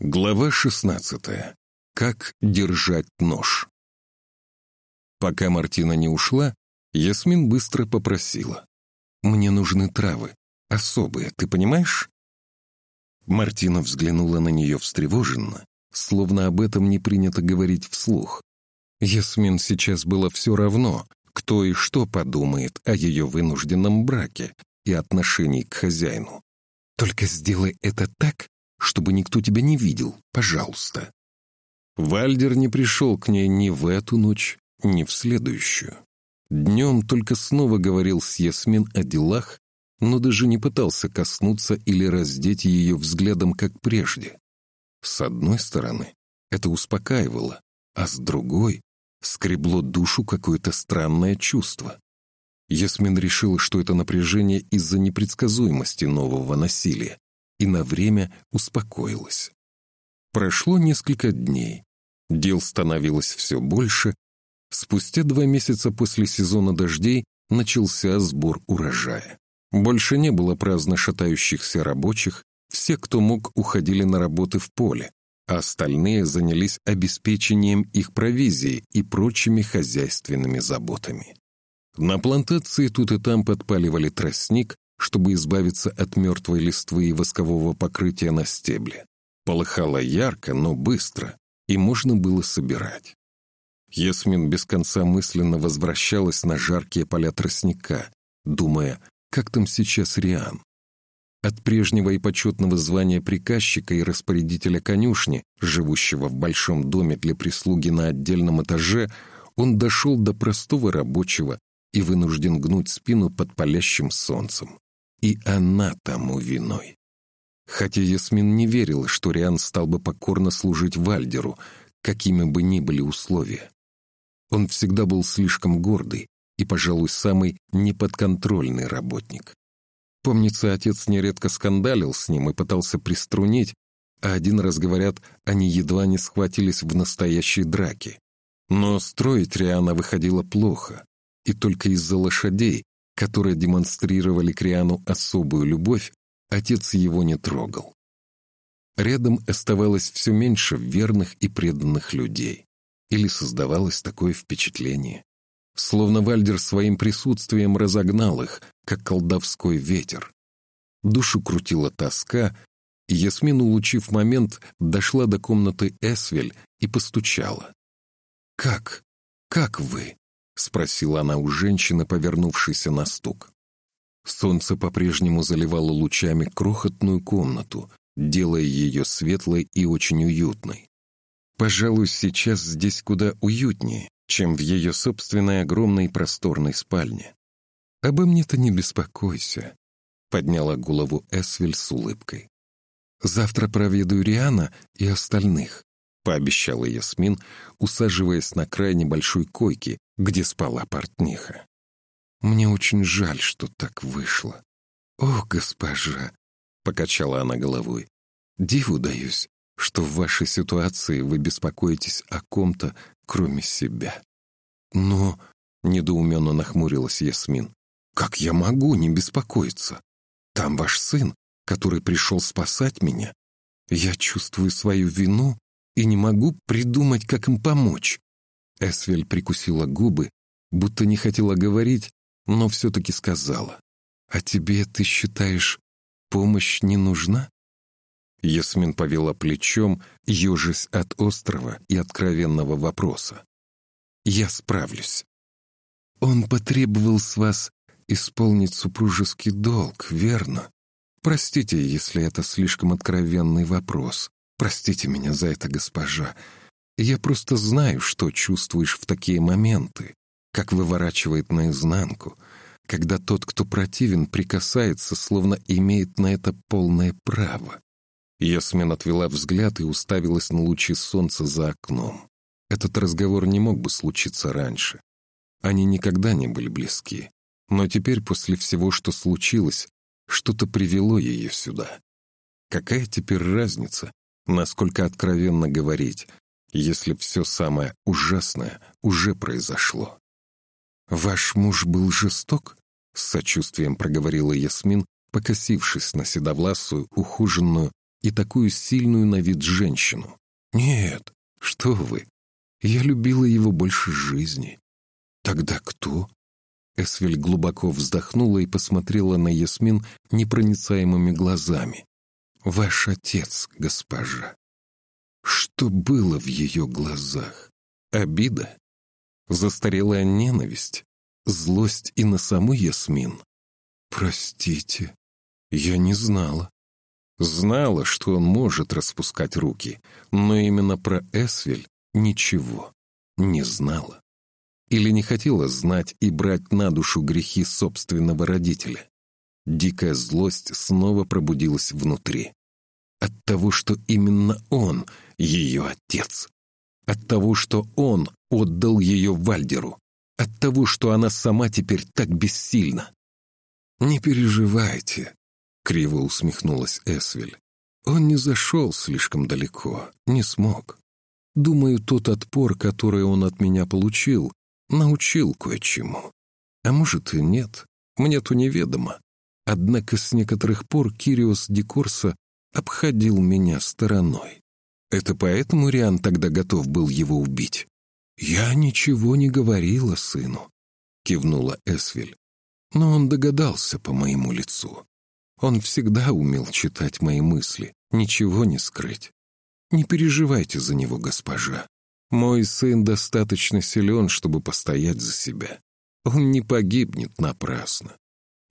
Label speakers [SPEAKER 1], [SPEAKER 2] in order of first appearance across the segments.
[SPEAKER 1] Глава 16. Как держать нож. Пока Мартина не ушла, Ясмин быстро попросила. «Мне нужны травы. Особые, ты понимаешь?» Мартина взглянула на нее встревоженно, словно об этом не принято говорить вслух. Ясмин сейчас было все равно, кто и что подумает о ее вынужденном браке и отношении к хозяину. «Только сделай это так, чтобы никто тебя не видел, пожалуйста». Вальдер не пришел к ней ни в эту ночь, ни в следующую. Днем только снова говорил с Ясмин о делах, но даже не пытался коснуться или раздеть ее взглядом, как прежде. С одной стороны, это успокаивало, а с другой скребло душу какое-то странное чувство. Ясмин решила, что это напряжение из-за непредсказуемости нового насилия, и на время успокоилась. Прошло несколько дней. Дел становилось все больше. Спустя два месяца после сезона дождей начался сбор урожая. Больше не было праздно шатающихся рабочих, все, кто мог, уходили на работы в поле, а остальные занялись обеспечением их провизии и прочими хозяйственными заботами. На плантации тут и там подпаливали тростник, чтобы избавиться от мертвой листвы и воскового покрытия на стебле. Полыхало ярко, но быстро, и можно было собирать. Ясмин без конца мысленно возвращалась на жаркие поля тростника, думая, как там сейчас Риан. От прежнего и почетного звания приказчика и распорядителя конюшни, живущего в большом доме для прислуги на отдельном этаже, он дошел до простого рабочего и вынужден гнуть спину под палящим солнцем. И она тому виной. Хотя Ясмин не верила, что Риан стал бы покорно служить Вальдеру, какими бы ни были условия. Он всегда был слишком гордый и, пожалуй, самый неподконтрольный работник. Помнится, отец нередко скандалил с ним и пытался приструнить, а один раз, говорят, они едва не схватились в настоящей драке. Но строить Риана выходило плохо, и только из-за лошадей, которые демонстрировали Криану особую любовь, отец его не трогал. Рядом оставалось все меньше верных и преданных людей. Или создавалось такое впечатление. Словно Вальдер своим присутствием разогнал их, как колдовской ветер. Душу крутила тоска, и Ясмин, улучив момент, дошла до комнаты Эсвель и постучала. «Как? Как вы?» — спросила она у женщины, повернувшейся на стук. Солнце по-прежнему заливало лучами крохотную комнату, делая ее светлой и очень уютной. Пожалуй, сейчас здесь куда уютнее, чем в ее собственной огромной просторной спальне. «Обо мне-то не беспокойся», — подняла голову Эсвель с улыбкой. «Завтра проведу Риана и остальных пообещала Ясмин, усаживаясь на край небольшой койки, где спала портниха. «Мне очень жаль, что так вышло». «О, госпожа!» — покачала она головой. «Диву даюсь, что в вашей ситуации вы беспокоитесь о ком-то, кроме себя». «Но...» — недоуменно нахмурилась Ясмин. «Как я могу не беспокоиться? Там ваш сын, который пришел спасать меня. Я чувствую свою вину и не могу придумать, как им помочь». Эсвель прикусила губы, будто не хотела говорить, но все-таки сказала. «А тебе, ты считаешь, помощь не нужна?» Ясмин повела плечом, ежась от острого и откровенного вопроса. «Я справлюсь. Он потребовал с вас исполнить супружеский долг, верно? Простите, если это слишком откровенный вопрос. Простите меня за это, госпожа. Я просто знаю, что чувствуешь в такие моменты, как выворачивает наизнанку, когда тот, кто противен, прикасается, словно имеет на это полное право. Ясмин отвела взгляд и уставилась на лучи солнца за окном. Этот разговор не мог бы случиться раньше. Они никогда не были близки. Но теперь, после всего, что случилось, что-то привело ее сюда. Какая теперь разница, Насколько откровенно говорить, если все самое ужасное уже произошло? «Ваш муж был жесток?» — с сочувствием проговорила Ясмин, покосившись на седовласую, ухоженную, и такую сильную на вид женщину. Нет, что вы. Я любила его больше жизни. Тогда кто? Эсвель глубоко вздохнула и посмотрела на Ясмин непроницаемыми глазами. «Ваш отец, госпожа». Что было в ее глазах? Обида? Застарелая ненависть? Злость и на саму Ясмин? «Простите, я не знала». Знала, что он может распускать руки, но именно про Эсвель ничего не знала. Или не хотела знать и брать на душу грехи собственного родителя. Дикая злость снова пробудилась внутри. От того, что именно он ее отец. От того, что он отдал ее Вальдеру. От того, что она сама теперь так бессильна. «Не переживайте», — криво усмехнулась Эсвель. «Он не зашел слишком далеко, не смог. Думаю, тот отпор, который он от меня получил, научил кое-чему. А может и нет, мне-то неведомо. Однако с некоторых пор Кириос Дикорса обходил меня стороной. Это поэтому Риан тогда готов был его убить? «Я ничего не говорила сыну», — кивнула Эсвель. Но он догадался по моему лицу. Он всегда умел читать мои мысли, ничего не скрыть. Не переживайте за него, госпожа. Мой сын достаточно силен, чтобы постоять за себя. Он не погибнет напрасно.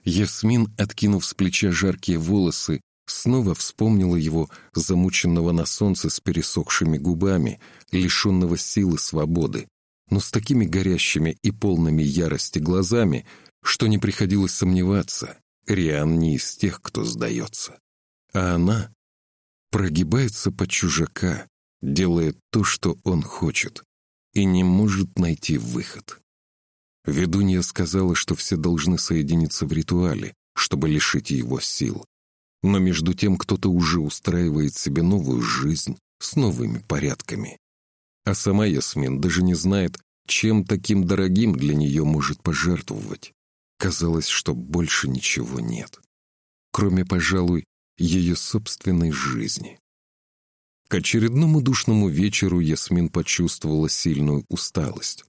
[SPEAKER 1] Ясмин, откинув с плеча жаркие волосы, снова вспомнила его, замученного на солнце с пересохшими губами, лишенного силы свободы, но с такими горящими и полными ярости глазами, что не приходилось сомневаться, Риан не из тех, кто сдается. А она прогибается под чужака, делает то, что он хочет, и не может найти выход. Ведунья сказала, что все должны соединиться в ритуале, чтобы лишить его сил, но между тем кто-то уже устраивает себе новую жизнь с новыми порядками. А сама Ясмин даже не знает, чем таким дорогим для нее может пожертвовать. Казалось, что больше ничего нет. Кроме, пожалуй, ее собственной жизни. К очередному душному вечеру Ясмин почувствовала сильную усталость.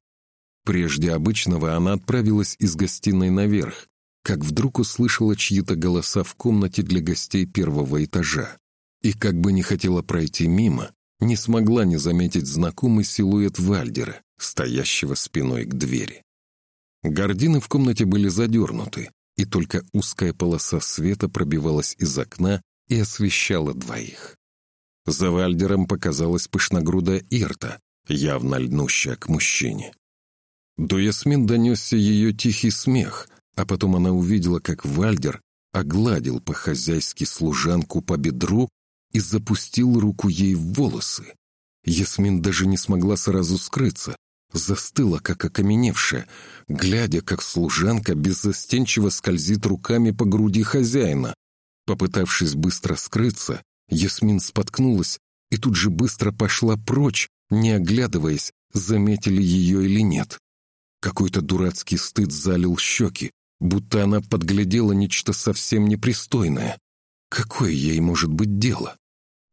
[SPEAKER 1] Прежде обычного она отправилась из гостиной наверх, как вдруг услышала чьи-то голоса в комнате для гостей первого этажа. И как бы не хотела пройти мимо, не смогла не заметить знакомый силуэт Вальдера, стоящего спиной к двери. Гардины в комнате были задернуты, и только узкая полоса света пробивалась из окна и освещала двоих. За Вальдером показалась пышногрудая Ирта, явно льнущая к мужчине. До Ясмин донесся ее тихий смех, а потом она увидела, как Вальдер огладил по-хозяйски служанку по бедру и запустил руку ей в волосы. Ясмин даже не смогла сразу скрыться, застыла, как окаменевшая, глядя, как служанка беззастенчиво скользит руками по груди хозяина. Попытавшись быстро скрыться, Ясмин споткнулась и тут же быстро пошла прочь, не оглядываясь, заметили ее или нет. Какой-то дурацкий стыд залил щеки, будто она подглядела нечто совсем непристойное. Какое ей может быть дело?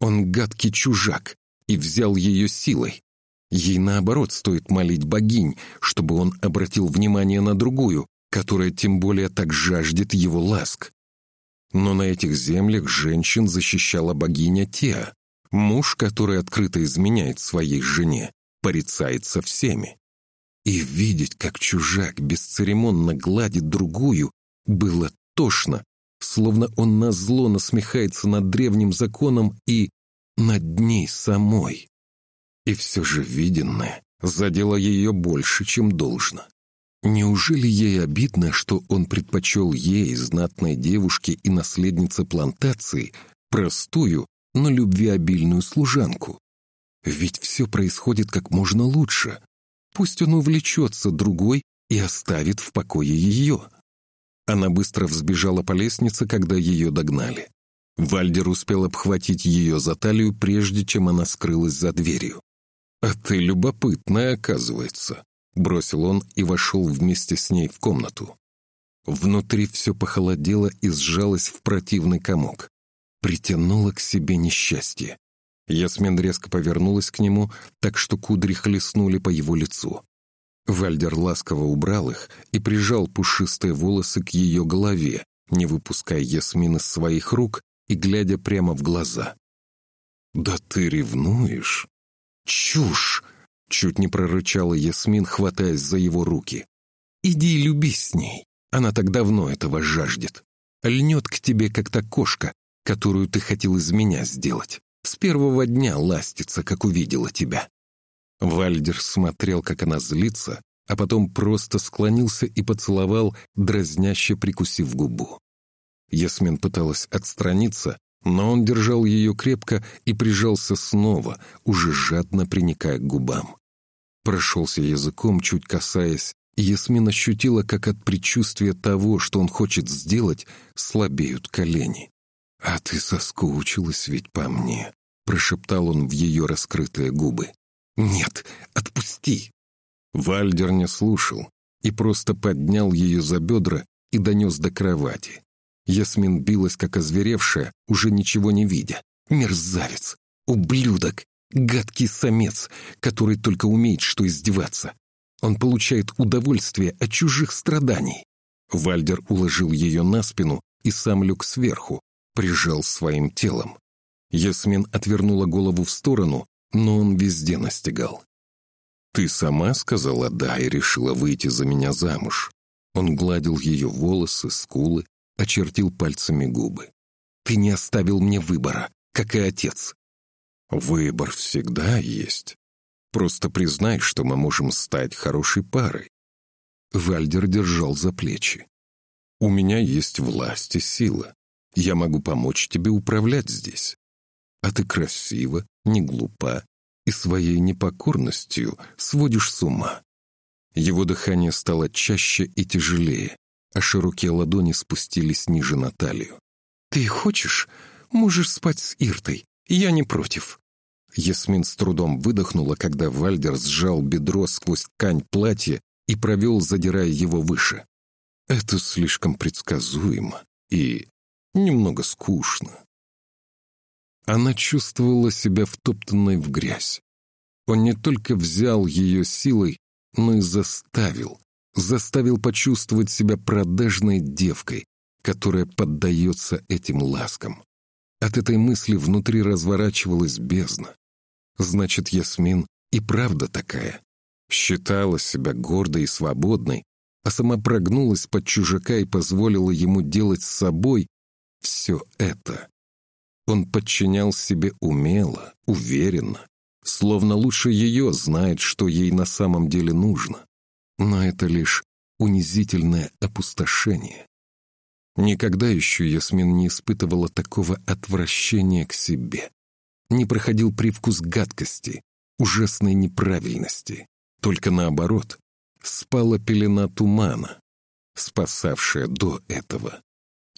[SPEAKER 1] Он гадкий чужак и взял ее силой. Ей, наоборот, стоит молить богинь, чтобы он обратил внимание на другую, которая тем более так жаждет его ласк. Но на этих землях женщин защищала богиня Теа, муж, который открыто изменяет своей жене, порицается всеми. И видеть, как чужак бесцеремонно гладит другую, было тошно, словно он назло насмехается над древним законом и над ней самой. И все же виденное задело ее больше, чем должно. Неужели ей обидно, что он предпочел ей, знатной девушке и наследнице плантации, простую, но любвеобильную служанку? Ведь все происходит как можно лучше, Пусть он увлечется другой и оставит в покое ее. Она быстро взбежала по лестнице, когда ее догнали. Вальдер успел обхватить ее за талию, прежде чем она скрылась за дверью. «А ты любопытная, оказывается», — бросил он и вошел вместе с ней в комнату. Внутри все похолодело и сжалось в противный комок. притянуло к себе несчастье. Ясмин резко повернулась к нему, так что кудри хлестнули по его лицу. Вальдер ласково убрал их и прижал пушистые волосы к ее голове, не выпуская Ясмин из своих рук и глядя прямо в глаза. «Да ты ревнуешь?» «Чушь!» — чуть не прорычала Ясмин, хватаясь за его руки. «Иди и любись с ней. Она так давно этого жаждет. Льнет к тебе, как та кошка, которую ты хотел из меня сделать. С первого дня ластится, как увидела тебя». Вальдер смотрел, как она злится, а потом просто склонился и поцеловал, дразняще прикусив губу. Ясмин пыталась отстраниться, но он держал ее крепко и прижался снова, уже жадно приникая к губам. Прошелся языком, чуть касаясь, и Ясмин ощутила, как от предчувствия того, что он хочет сделать, слабеют колени. «А ты соскучилась ведь по мне», — прошептал он в ее раскрытые губы. «Нет, отпусти!» Вальдер не слушал и просто поднял ее за бедра и донес до кровати. Ясмин билась, как озверевшая, уже ничего не видя. Мерзавец! Ублюдок! Гадкий самец, который только умеет что издеваться. Он получает удовольствие от чужих страданий. Вальдер уложил ее на спину и сам лег сверху, прижал своим телом. Ясмин отвернула голову в сторону, но он везде настигал. «Ты сама сказала «да» и решила выйти за меня замуж». Он гладил ее волосы, скулы, очертил пальцами губы. «Ты не оставил мне выбора, как и отец». «Выбор всегда есть. Просто признай, что мы можем стать хорошей парой». Вальдер держал за плечи. «У меня есть власть и сила. Я могу помочь тебе управлять здесь. А ты красива, не глупа и своей непокорностью сводишь с ума». Его дыхание стало чаще и тяжелее, а широкие ладони спустились ниже на талию. «Ты хочешь? Можешь спать с Иртой. Я не против». Ясмин с трудом выдохнула, когда Вальдер сжал бедро сквозь ткань платья и провел, задирая его выше. «Это слишком предсказуемо и немного скучно». Она чувствовала себя втоптанной в грязь. Он не только взял ее силой, но и заставил, заставил почувствовать себя продажной девкой, которая поддается этим ласкам. От этой мысли внутри разворачивалась бездна. Значит, Ясмин и правда такая. Считала себя гордой и свободной, а сама прогнулась под чужака и позволила ему делать с собой все это. Он подчинял себе умело, уверенно, словно лучше ее знает, что ей на самом деле нужно. Но это лишь унизительное опустошение. Никогда еще Ясмин не испытывала такого отвращения к себе. Не проходил привкус гадкости, ужасной неправильности. Только наоборот, спала пелена тумана, спасавшая до этого.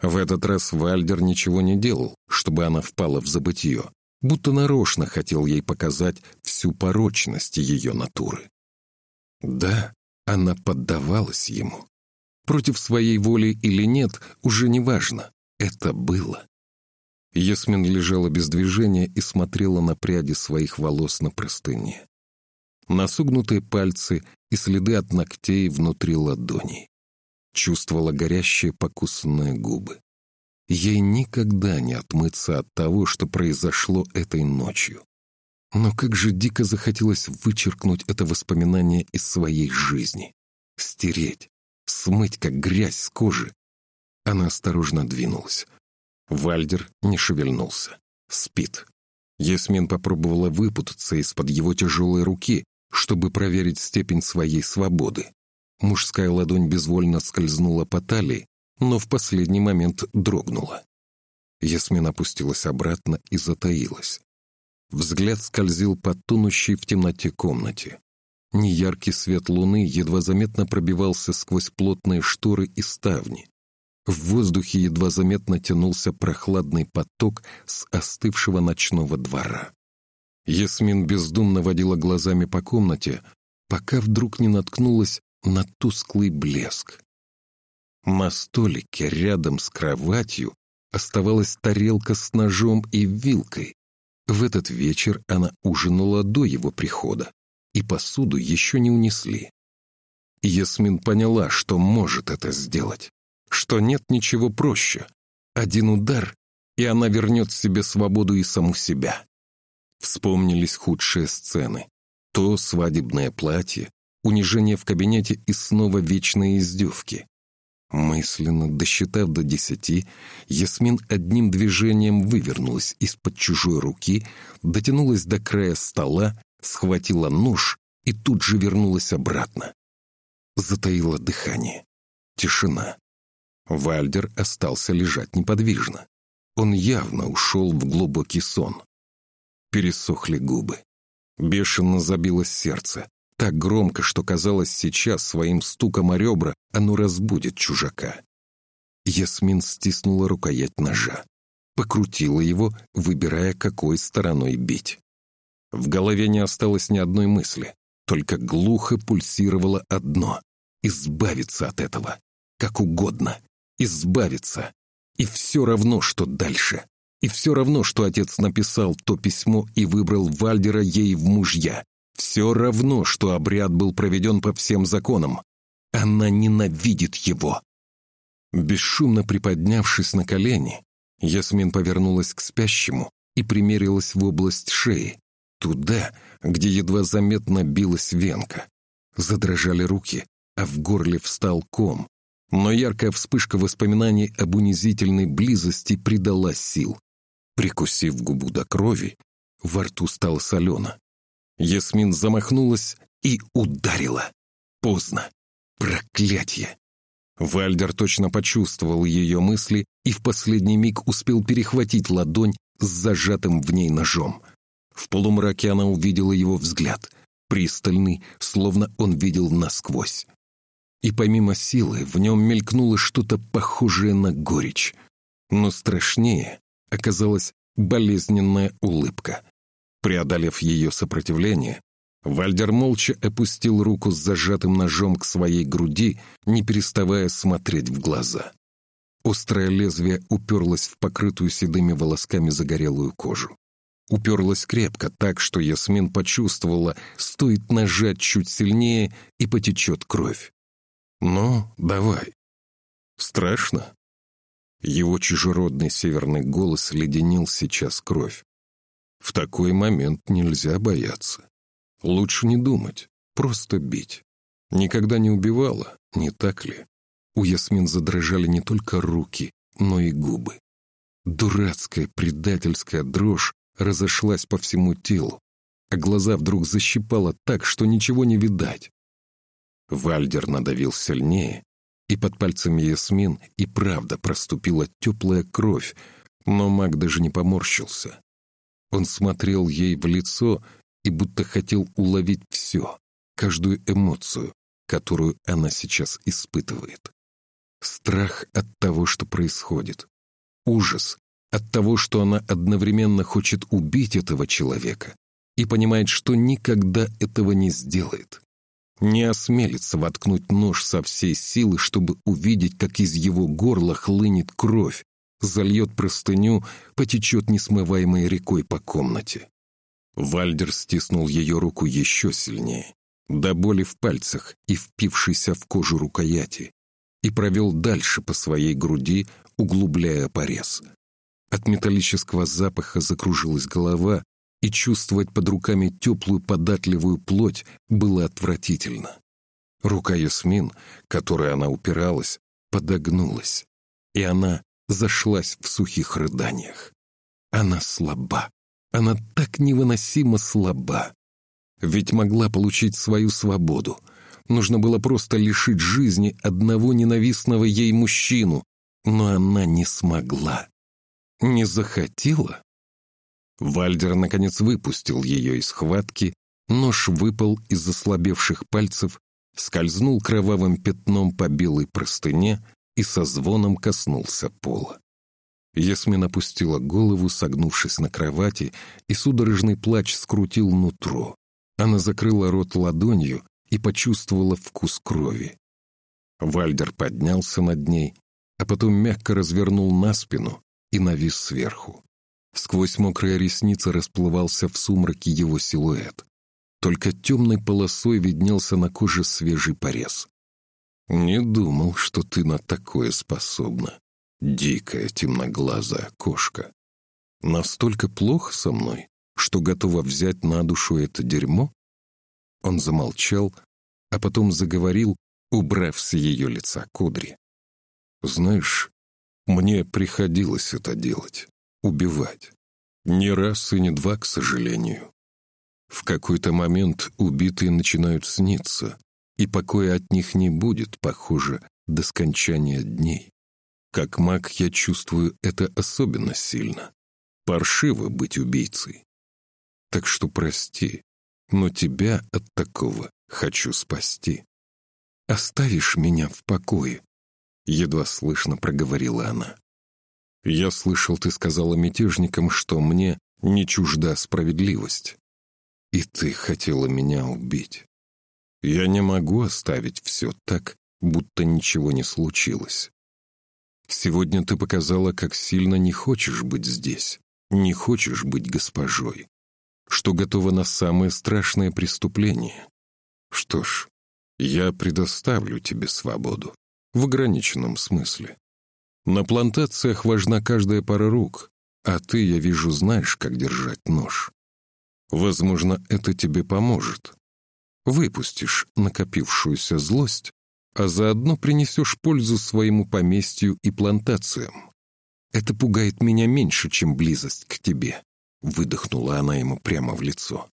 [SPEAKER 1] В этот раз Вальдер ничего не делал, чтобы она впала в забытье, будто нарочно хотел ей показать всю порочность ее натуры. Да, она поддавалась ему. Против своей воли или нет, уже не важно. Это было. Ясмин лежала без движения и смотрела на пряди своих волос на простыне. На согнутые пальцы и следы от ногтей внутри ладоней. Чувствовала горящие покусанные губы. Ей никогда не отмыться от того, что произошло этой ночью. Но как же дико захотелось вычеркнуть это воспоминание из своей жизни. Стереть, смыть, как грязь с кожи. Она осторожно двинулась. Вальдер не шевельнулся. Спит. Ясмин попробовала выпутаться из-под его тяжелой руки, чтобы проверить степень своей свободы. Мужская ладонь безвольно скользнула по талии, но в последний момент дрогнула. Ясмин опустилась обратно и затаилась. Взгляд скользил по тонущей в темноте комнате. Неяркий свет луны едва заметно пробивался сквозь плотные шторы и ставни. В воздухе едва заметно тянулся прохладный поток с остывшего ночного двора. Ясмин бездумно водила глазами по комнате, пока вдруг не наткнулась на тусклый блеск. На столике рядом с кроватью оставалась тарелка с ножом и вилкой. В этот вечер она ужинала до его прихода, и посуду еще не унесли. Ясмин поняла, что может это сделать, что нет ничего проще. Один удар, и она вернет себе свободу и саму себя. Вспомнились худшие сцены. То свадебное платье, унижение в кабинете и снова вечные издевки. Мысленно досчитав до десяти, Ясмин одним движением вывернулась из-под чужой руки, дотянулась до края стола, схватила нож и тут же вернулась обратно. Затаила дыхание. Тишина. Вальдер остался лежать неподвижно. Он явно ушел в глубокий сон. Пересохли губы. Бешено забилось сердце. Так громко, что казалось сейчас своим стуком о ребра оно разбудит чужака. Ясмин стиснула рукоять ножа. Покрутила его, выбирая, какой стороной бить. В голове не осталось ни одной мысли, только глухо пульсировало одно — избавиться от этого. Как угодно. Избавиться. И все равно, что дальше. И все равно, что отец написал то письмо и выбрал Вальдера ей в мужья. Все равно, что обряд был проведен по всем законам. Она ненавидит его. Бесшумно приподнявшись на колени, Ясмин повернулась к спящему и примерилась в область шеи, туда, где едва заметно билась венка. Задрожали руки, а в горле встал ком. Но яркая вспышка воспоминаний об унизительной близости придала сил. Прикусив губу до крови, во рту стало солено. Ясмин замахнулась и ударила. Поздно. Проклятье! Вальдер точно почувствовал ее мысли и в последний миг успел перехватить ладонь с зажатым в ней ножом. В полумраке она увидела его взгляд, пристальный, словно он видел насквозь. И помимо силы в нем мелькнуло что-то похожее на горечь. Но страшнее оказалась болезненная улыбка. Преодолев ее сопротивление, Вальдер молча опустил руку с зажатым ножом к своей груди, не переставая смотреть в глаза. Острое лезвие уперлось в покрытую седыми волосками загорелую кожу. Уперлось крепко, так что Ясмин почувствовала, стоит нажать чуть сильнее, и потечет кровь. «Ну, давай». «Страшно?» Его чужеродный северный голос леденил сейчас кровь. В такой момент нельзя бояться. Лучше не думать, просто бить. Никогда не убивала, не так ли? У Ясмин задрожали не только руки, но и губы. Дурацкая предательская дрожь разошлась по всему телу, а глаза вдруг защипало так, что ничего не видать. Вальдер надавил сильнее, и под пальцами Ясмин и правда проступила теплая кровь, но маг даже не поморщился. Он смотрел ей в лицо и будто хотел уловить все, каждую эмоцию, которую она сейчас испытывает. Страх от того, что происходит. Ужас от того, что она одновременно хочет убить этого человека и понимает, что никогда этого не сделает. Не осмелится воткнуть нож со всей силы, чтобы увидеть, как из его горла хлынет кровь, зальет простыню, потечет несмываемой рекой по комнате. Вальдер стиснул ее руку еще сильнее, до боли в пальцах и впившейся в кожу рукояти, и провел дальше по своей груди, углубляя порез. От металлического запаха закружилась голова, и чувствовать под руками теплую податливую плоть было отвратительно. Рука Ясмин, которой она упиралась, подогнулась, и она зашлась в сухих рыданиях. Она слаба. Она так невыносимо слаба. Ведь могла получить свою свободу. Нужно было просто лишить жизни одного ненавистного ей мужчину, но она не смогла. Не захотела? Вальдер, наконец, выпустил ее из схватки, нож выпал из ослабевших пальцев, скользнул кровавым пятном по белой простыне и со звоном коснулся пола. Ясмин опустила голову, согнувшись на кровати, и судорожный плач скрутил нутро. Она закрыла рот ладонью и почувствовала вкус крови. Вальдер поднялся над ней, а потом мягко развернул на спину и навис сверху. Сквозь мокрые ресницы расплывался в сумраке его силуэт. Только темной полосой виднелся на коже свежий порез. «Не думал, что ты на такое способна, дикая темноглазая кошка. Настолько плохо со мной, что готова взять на душу это дерьмо?» Он замолчал, а потом заговорил, убрав с ее лица кудри. «Знаешь, мне приходилось это делать, убивать. Не раз и не два, к сожалению. В какой-то момент убитые начинают сниться, и покоя от них не будет, похоже, до скончания дней. Как маг я чувствую это особенно сильно. Паршиво быть убийцей. Так что прости, но тебя от такого хочу спасти. Оставишь меня в покое?» Едва слышно проговорила она. «Я слышал, ты сказала мятежникам, что мне не чужда справедливость. И ты хотела меня убить. Я не могу оставить все так, будто ничего не случилось. Сегодня ты показала, как сильно не хочешь быть здесь, не хочешь быть госпожой, что готова на самое страшное преступление. Что ж, я предоставлю тебе свободу, в ограниченном смысле. На плантациях важна каждая пара рук, а ты, я вижу, знаешь, как держать нож. Возможно, это тебе поможет. Выпустишь накопившуюся злость, а заодно принесешь пользу своему поместью и плантациям. Это пугает меня меньше, чем близость к тебе», — выдохнула она ему прямо в лицо.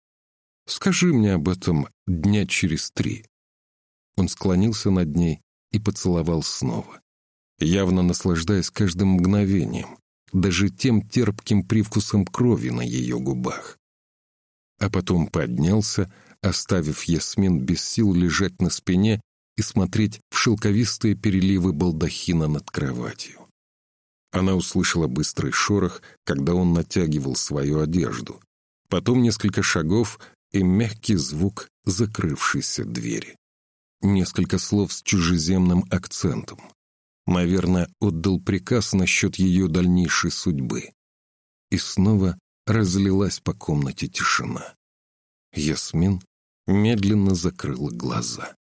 [SPEAKER 1] «Скажи мне об этом дня через три». Он склонился над ней и поцеловал снова, явно наслаждаясь каждым мгновением, даже тем терпким привкусом крови на ее губах. А потом поднялся, оставив Ясмин без сил лежать на спине и смотреть в шелковистые переливы балдахина над кроватью. Она услышала быстрый шорох, когда он натягивал свою одежду. Потом несколько шагов и мягкий звук закрывшейся двери. Несколько слов с чужеземным акцентом. Наверное, отдал приказ насчет ее дальнейшей судьбы. И снова разлилась по комнате тишина. Ясмин медленно закрыла глаза.